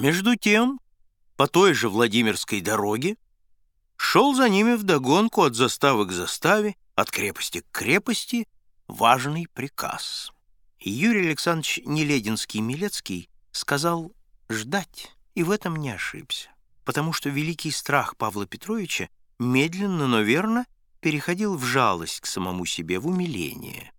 Между тем, по той же Владимирской дороге шел за ними вдогонку от заставы к заставе, от крепости к крепости, важный приказ. Юрий Александрович Нелединский-Милецкий сказал ждать, и в этом не ошибся, потому что великий страх Павла Петровича медленно, но верно переходил в жалость к самому себе, в умиление.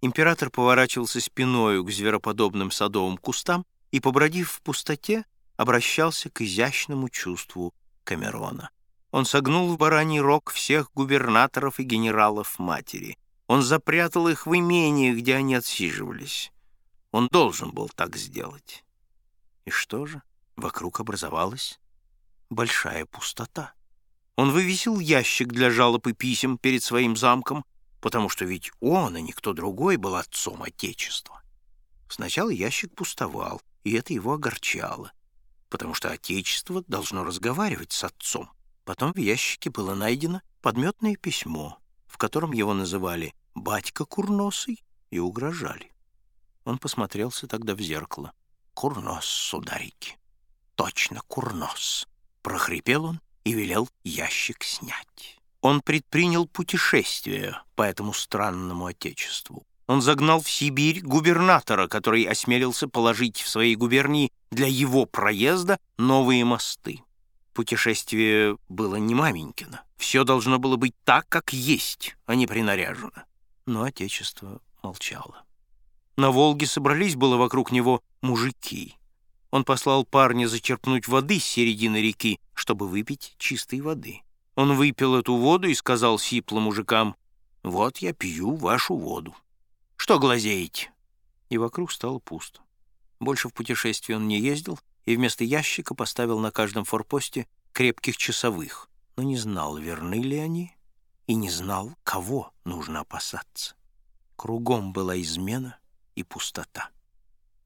Император поворачивался спиною к звероподобным садовым кустам и, побродив в пустоте, обращался к изящному чувству Камерона. Он согнул в бараний рог всех губернаторов и генералов матери. Он запрятал их в имении, где они отсиживались. Он должен был так сделать. И что же? Вокруг образовалась большая пустота. Он вывесил ящик для жалоб и писем перед своим замком, потому что ведь он, а никто другой, был отцом Отечества. Сначала ящик пустовал, и это его огорчало, потому что Отечество должно разговаривать с отцом. Потом в ящике было найдено подметное письмо, в котором его называли «батька курносый» и угрожали. Он посмотрелся тогда в зеркало. «Курнос, сударики! Точно курнос!» Прохрипел он и велел ящик снять. Он предпринял путешествие по этому странному отечеству. Он загнал в Сибирь губернатора, который осмелился положить в своей губернии для его проезда новые мосты. Путешествие было не маменькино. Все должно было быть так, как есть, а не принаряжено. Но отечество молчало. На Волге собрались было вокруг него мужики. Он послал парня зачерпнуть воды с середины реки, чтобы выпить чистой воды. Он выпил эту воду и сказал сиплым мужикам, «Вот я пью вашу воду. Что глазеете?» И вокруг стало пусто. Больше в путешествие он не ездил, и вместо ящика поставил на каждом форпосте крепких часовых, но не знал, верны ли они, и не знал, кого нужно опасаться. Кругом была измена и пустота.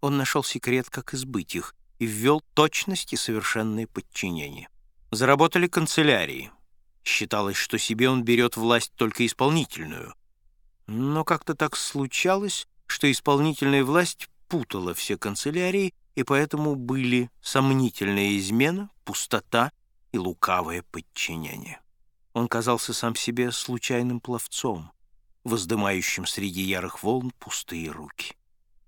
Он нашел секрет, как избыть их, и ввел точность и совершенное подчинение. Заработали канцелярии. Считалось, что себе он берет власть только исполнительную. Но как-то так случалось, что исполнительная власть путала все канцелярии, и поэтому были сомнительная измена, пустота и лукавое подчинение. Он казался сам себе случайным пловцом, воздымающим среди ярых волн пустые руки.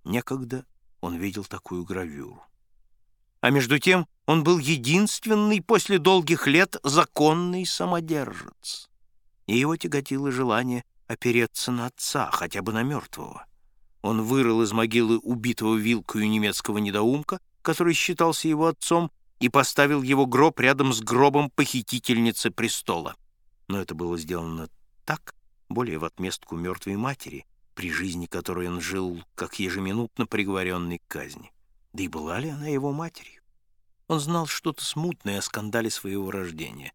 Некогда он видел такую гравюру. А между тем он был единственный после долгих лет законный самодержец. И его тяготило желание опереться на отца, хотя бы на мертвого. Он вырыл из могилы убитого вилкою немецкого недоумка, который считался его отцом, и поставил его гроб рядом с гробом похитительницы престола. Но это было сделано так, более в отместку мертвой матери, при жизни которой он жил как ежеминутно приговоренный к казни. Да и была ли она его матерью? Он знал что-то смутное о скандале своего рождения.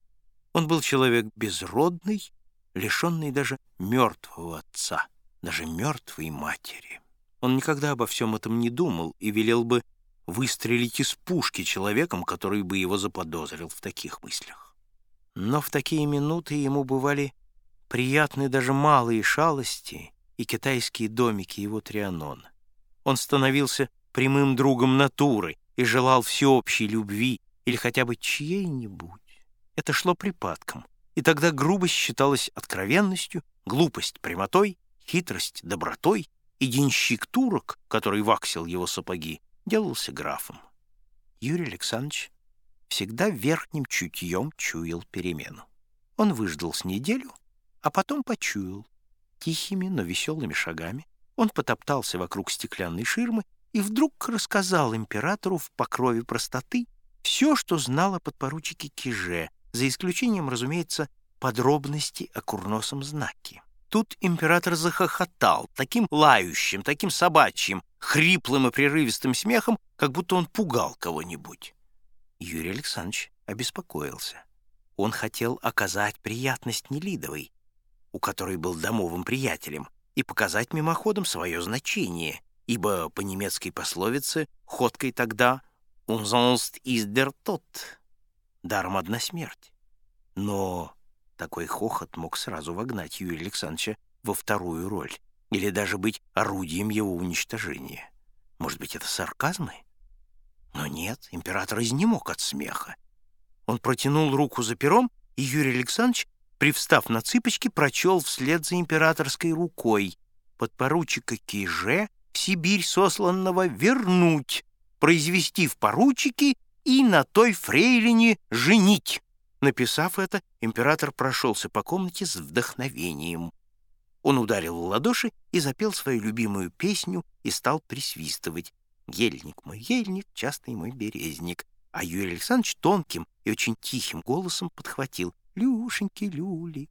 Он был человек безродный, лишенный даже мертвого отца, даже мертвой матери. Он никогда обо всем этом не думал и велел бы выстрелить из пушки человеком, который бы его заподозрил в таких мыслях. Но в такие минуты ему бывали приятны даже малые шалости и китайские домики его Трианона. Он становился прямым другом натуры и желал всеобщей любви или хотя бы чьей-нибудь. Это шло припадком, и тогда грубость считалась откровенностью, глупость — прямотой, хитрость — добротой, и денщик турок, который ваксил его сапоги, делался графом. Юрий Александрович всегда верхним чутьем чуял перемену. Он выждал с неделю, а потом почуял. Тихими, но веселыми шагами он потоптался вокруг стеклянной ширмы и вдруг рассказал императору в покрове простоты все, что знал о подпоручике Киже, за исключением, разумеется, подробностей о курносом знаке. Тут император захохотал, таким лающим, таким собачьим, хриплым и прерывистым смехом, как будто он пугал кого-нибудь. Юрий Александрович обеспокоился. Он хотел оказать приятность Нелидовой, у которой был домовым приятелем, и показать мимоходом свое значение, ибо по немецкой пословице ходкой тогда «Umsonst der Tod» — даром одна смерть. Но такой хохот мог сразу вогнать Юрия Александровича во вторую роль или даже быть орудием его уничтожения. Может быть, это сарказмы? Но нет, император изнемог от смеха. Он протянул руку за пером, и Юрий Александрович, привстав на цыпочки, прочел вслед за императорской рукой подпоручика Киже в Сибирь сосланного вернуть, произвести в поручики и на той фрейлине женить. Написав это, император прошелся по комнате с вдохновением. Он ударил в ладоши и запел свою любимую песню и стал присвистывать. «Ельник мой, ельник, частный мой березник». А Юрий Александрович тонким и очень тихим голосом подхватил «Люшеньки, люли,